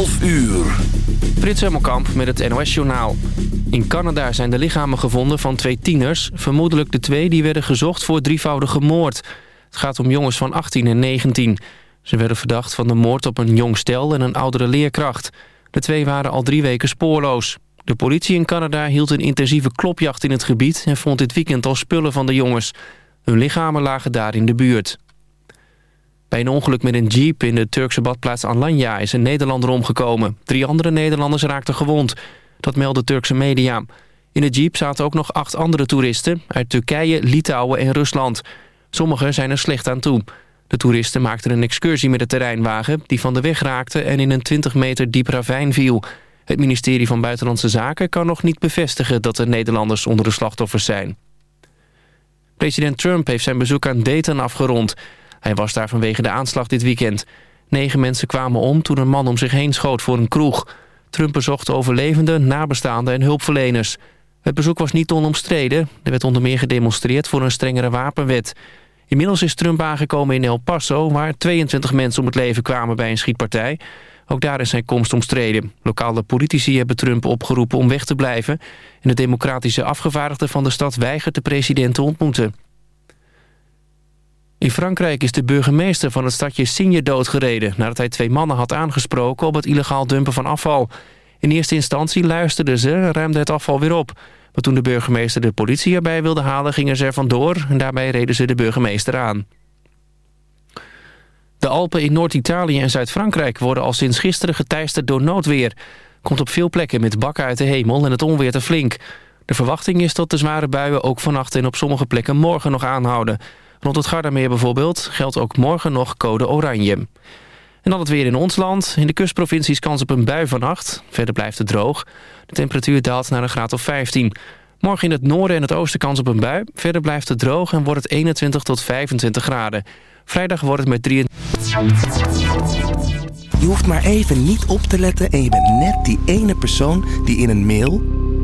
12 uur. Frits Hemmelkamp met het NOS-journaal. In Canada zijn de lichamen gevonden van twee tieners. Vermoedelijk de twee die werden gezocht voor drievoudige moord. Het gaat om jongens van 18 en 19. Ze werden verdacht van de moord op een jong stel en een oudere leerkracht. De twee waren al drie weken spoorloos. De politie in Canada hield een intensieve klopjacht in het gebied... en vond dit weekend al spullen van de jongens. Hun lichamen lagen daar in de buurt. Bij een ongeluk met een jeep in de Turkse badplaats Alanya is een Nederlander omgekomen. Drie andere Nederlanders raakten gewond. Dat melden Turkse media. In de jeep zaten ook nog acht andere toeristen uit Turkije, Litouwen en Rusland. Sommigen zijn er slecht aan toe. De toeristen maakten een excursie met de terreinwagen... die van de weg raakte en in een 20 meter diep ravijn viel. Het ministerie van Buitenlandse Zaken kan nog niet bevestigen... dat er Nederlanders onder de slachtoffers zijn. President Trump heeft zijn bezoek aan Dayton afgerond... Hij was daar vanwege de aanslag dit weekend. Negen mensen kwamen om toen een man om zich heen schoot voor een kroeg. Trump bezocht overlevenden, nabestaanden en hulpverleners. Het bezoek was niet onomstreden. Er werd onder meer gedemonstreerd voor een strengere wapenwet. Inmiddels is Trump aangekomen in El Paso... waar 22 mensen om het leven kwamen bij een schietpartij. Ook daar is zijn komst omstreden. Lokale politici hebben Trump opgeroepen om weg te blijven... en de democratische afgevaardigde van de stad weigert de president te ontmoeten. In Frankrijk is de burgemeester van het stadje Signe doodgereden... nadat hij twee mannen had aangesproken op het illegaal dumpen van afval. In eerste instantie luisterden ze en ruimden het afval weer op. Maar toen de burgemeester de politie erbij wilde halen... gingen ze er vandoor en daarbij reden ze de burgemeester aan. De Alpen in Noord-Italië en Zuid-Frankrijk worden al sinds gisteren geteisterd door noodweer. Komt op veel plekken met bakken uit de hemel en het onweer te flink. De verwachting is dat de zware buien ook vannacht en op sommige plekken morgen nog aanhouden... Rond het Gardameer bijvoorbeeld geldt ook morgen nog code oranje. En dan het weer in ons land. In de kustprovincies kans op een bui vannacht. Verder blijft het droog. De temperatuur daalt naar een graad of 15. Morgen in het noorden en het oosten kans op een bui. Verder blijft het droog en wordt het 21 tot 25 graden. Vrijdag wordt het met 23... Je hoeft maar even niet op te letten en je bent net die ene persoon die in een mail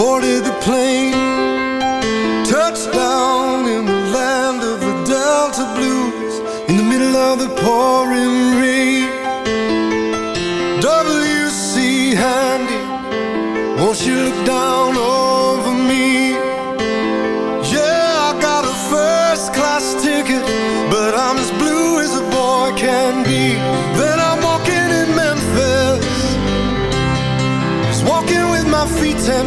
boarded the plane, touched down in the land of the Delta Blues, in the middle of the pouring rain. W.C. Handy, won't you look down over me? Yeah, I got a first class ticket, but I'm as blue as a boy can be. Then I'm walking in Memphis, just walking with my feet ten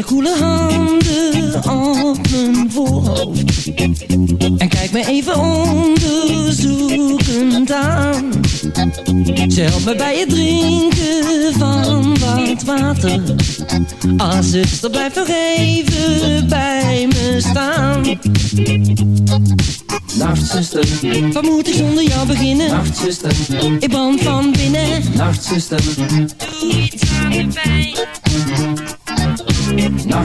Haar koele handen op mijn voorhoofd. En kijkt me even onderzoekend aan. Ze helpt me bij het drinken van wat water. Ah zuster blijf nog even bij me staan. Nacht zuster, Wat moet ik zonder jou beginnen? nacht zuster, Ik brand van binnen. Nacht zuster, Doe iets aan de pijn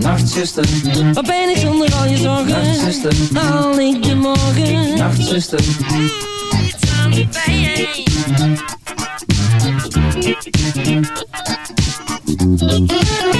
Nachtzuster, wat ben ik zonder al je zorgen? Nachtzuster, haal ik de morgen? Nachtzuster, niet ben jij. Nachtzuster.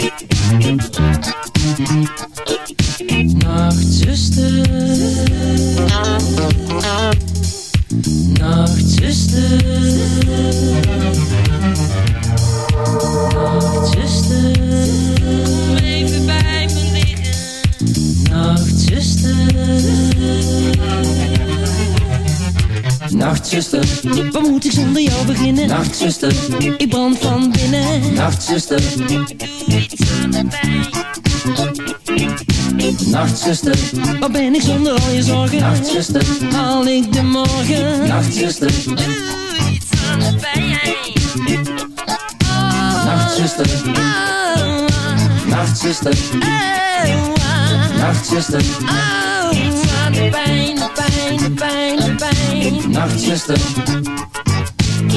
beginnen? nacht zuster, Ik brand van binnen nacht zuster, Doe iets aan de pijn Nachtzuster, Waar ben ik zonder al je zorgen? Nachtzuster, Haal ik de morgen? Nachtzuster, Doe iets aan de pijn. Nachtzuster, Oh, Nachtzuster, oh, Nachtzuster, oh, iets aan de pijn, de pijn, de pijn, de pijn. Nachtzuster,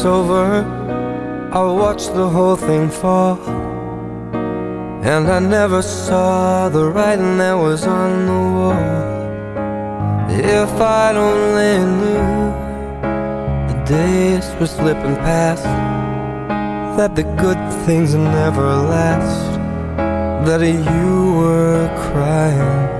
it's over. I watched the whole thing fall. And I never saw the writing that was on the wall. If I'd only knew the days were slipping past, that the good things never last, that you were crying.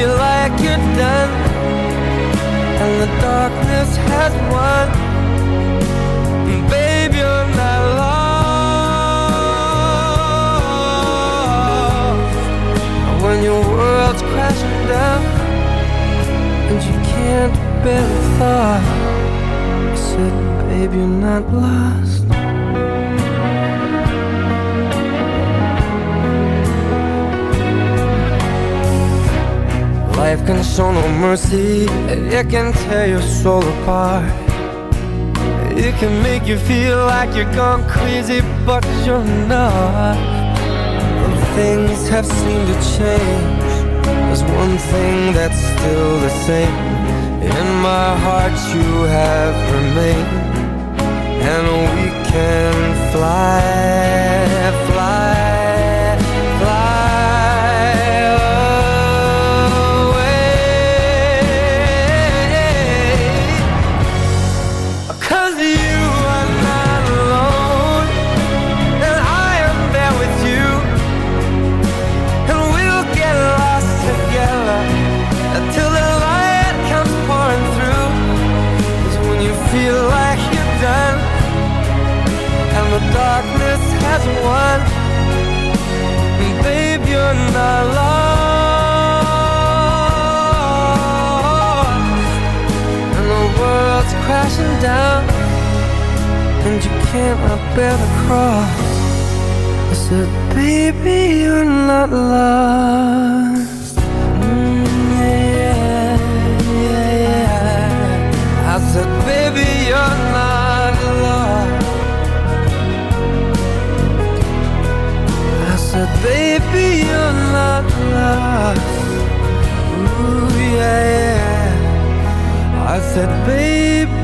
Feel like you're done and the darkness has won. Babe, you're not lost. When your world's crashing down and you can't bear the thought, I said, babe, you're not lost. Life can show no mercy, it can tear your soul apart. It can make you feel like you're gone crazy, but you're not. Though things have seemed to change, there's one thing that's still the same. In my heart, you have remained, and we can fly, fly, cannot bear the cross. I said, baby, you're not lost. Mm, yeah, yeah, yeah. I said, baby, you're not lost. I said, baby, you're not lost. Ooh, yeah, yeah. I said, baby,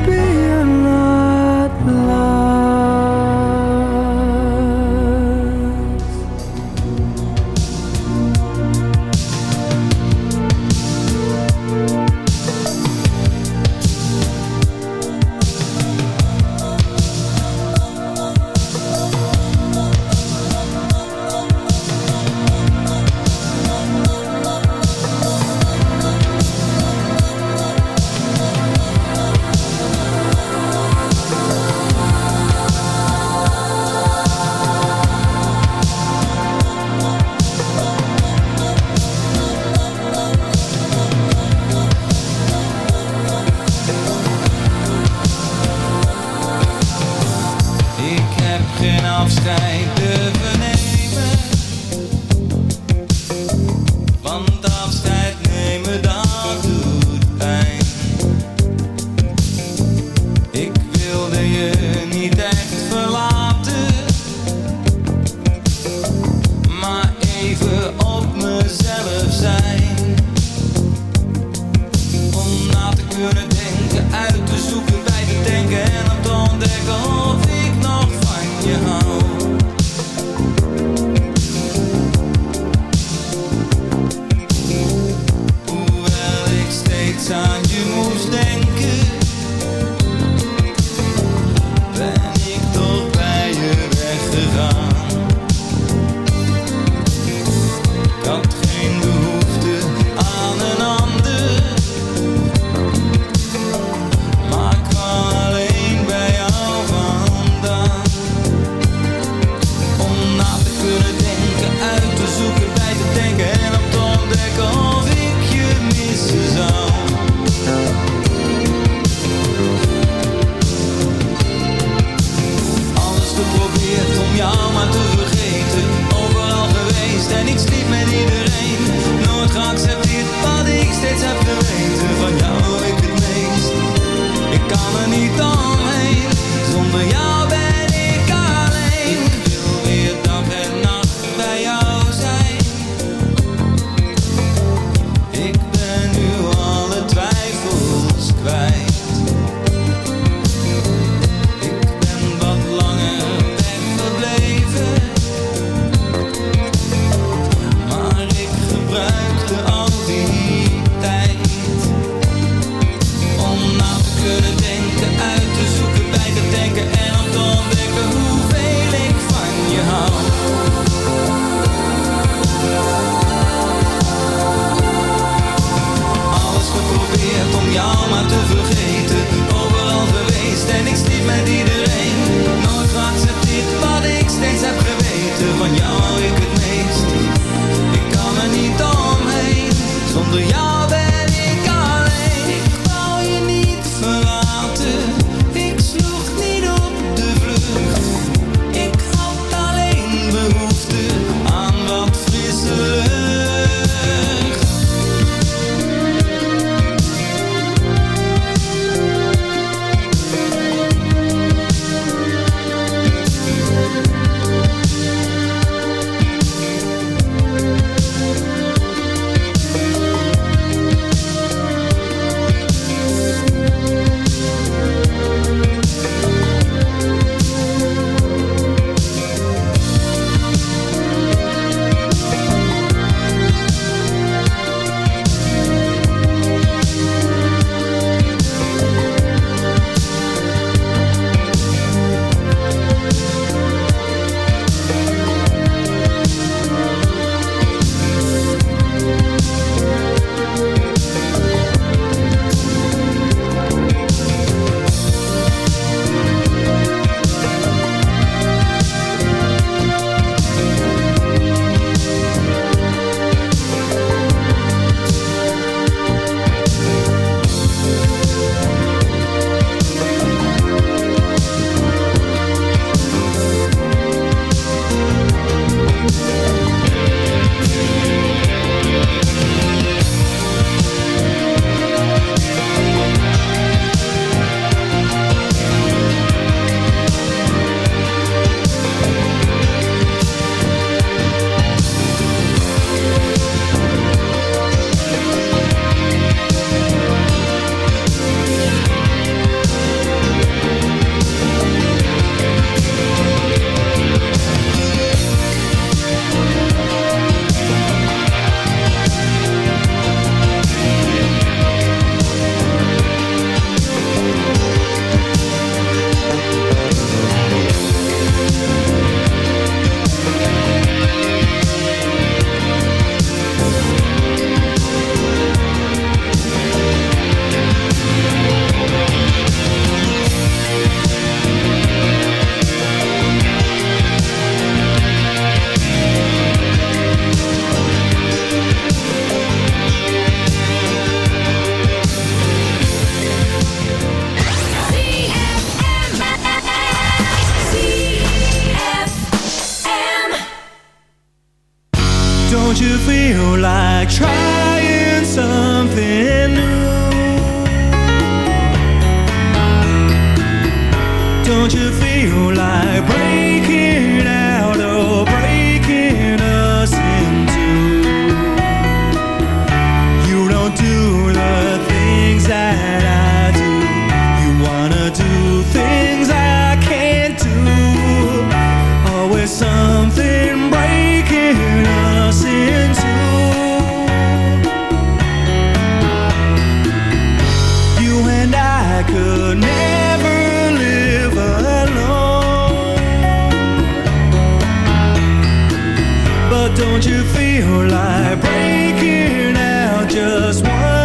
don't you feel like breaking out? Just one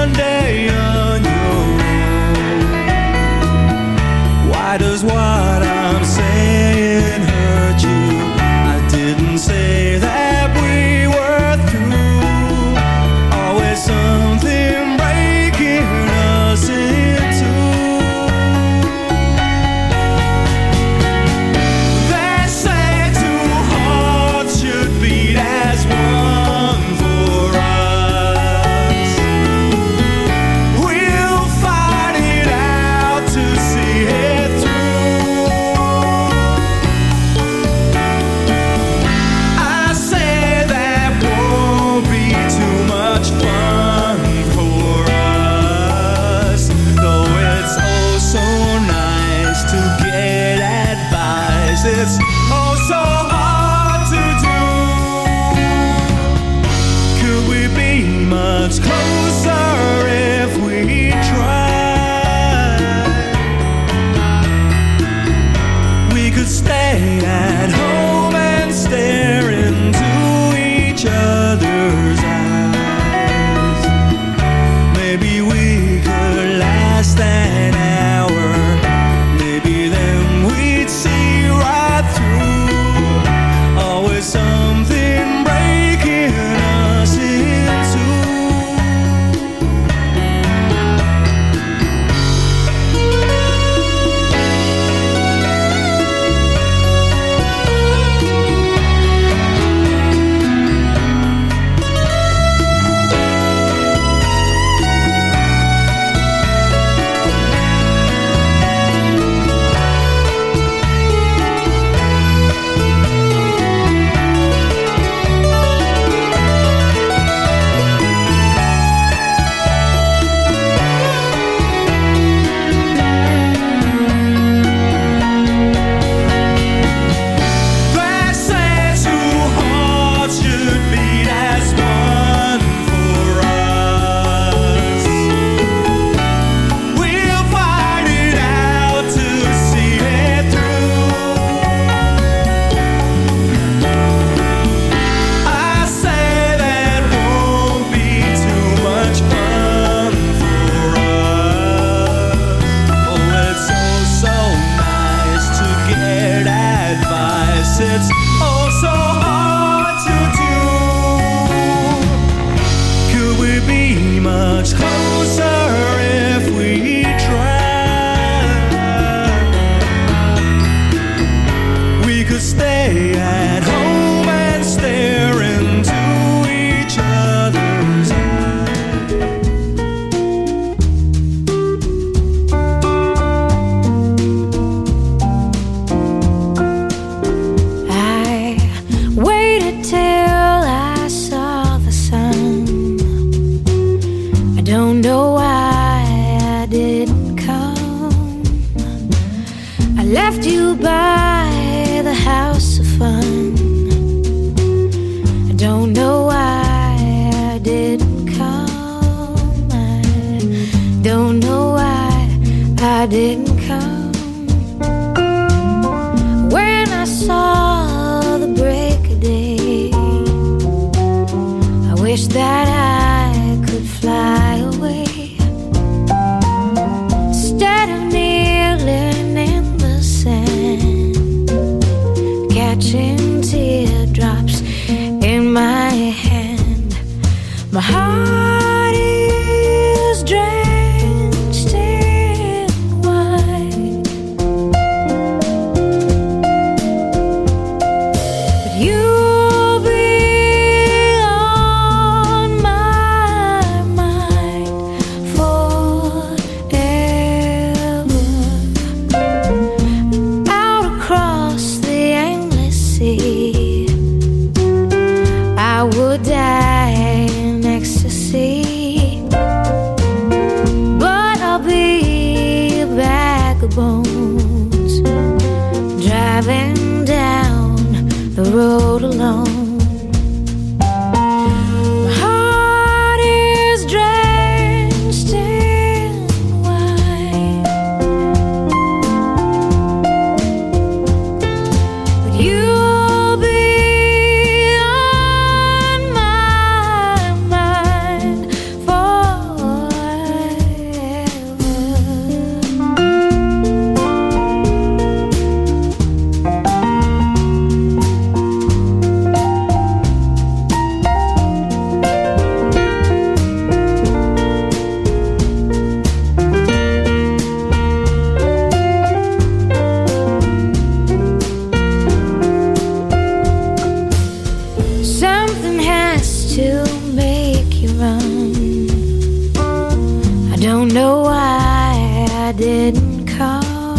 why I didn't call.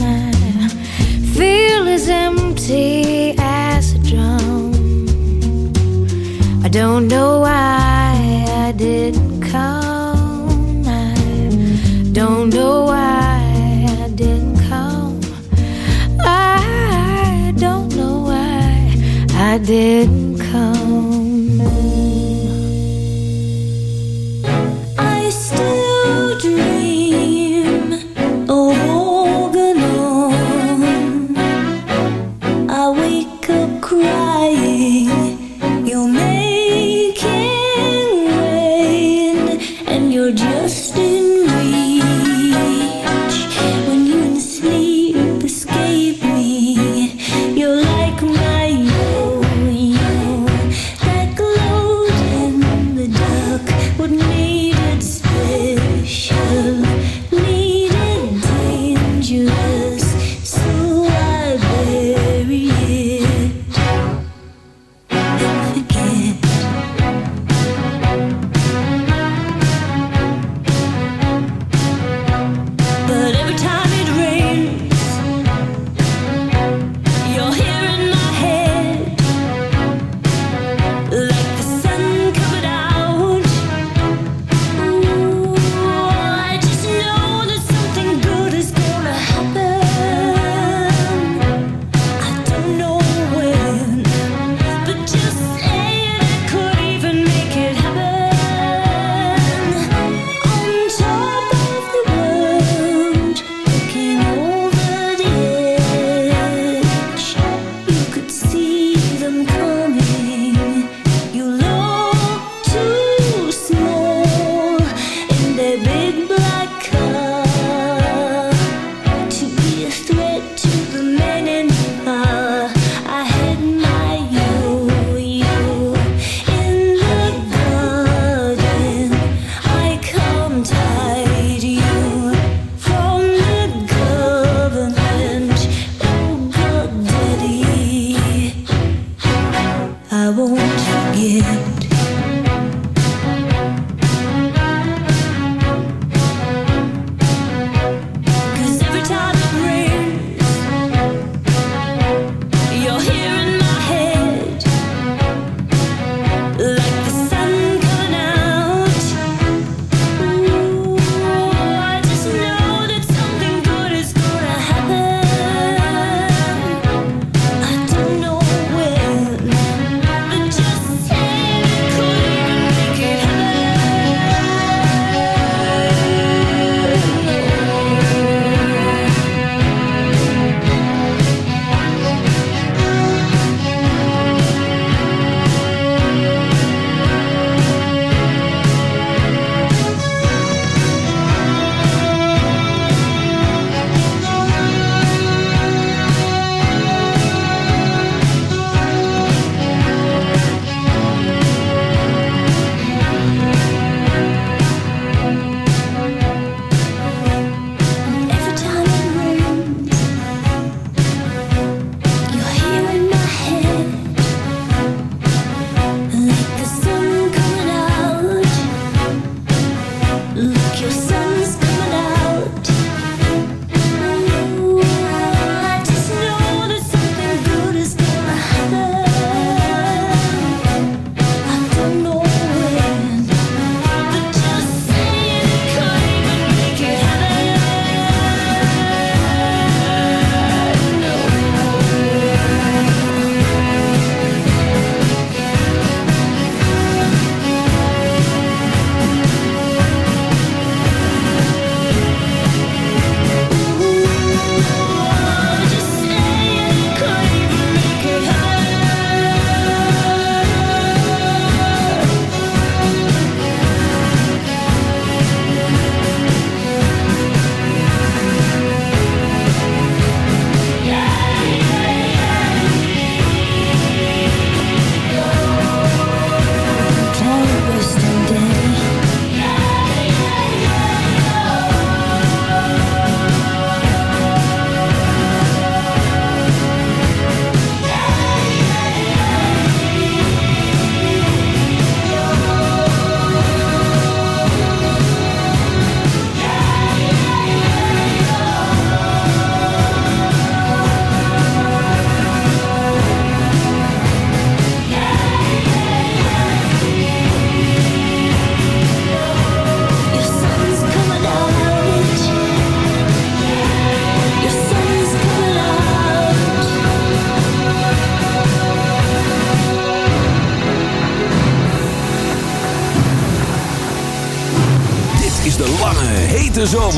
I feel as empty as a drum. I don't know why I didn't come. I don't know why I didn't come. I don't know why I didn't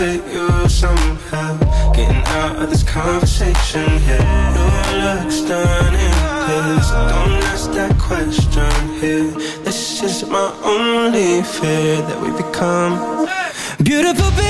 hurt you somehow. Getting out of this conversation here. No looks done in cause don't ask that question here. This is my only fear that we become beautiful. Baby.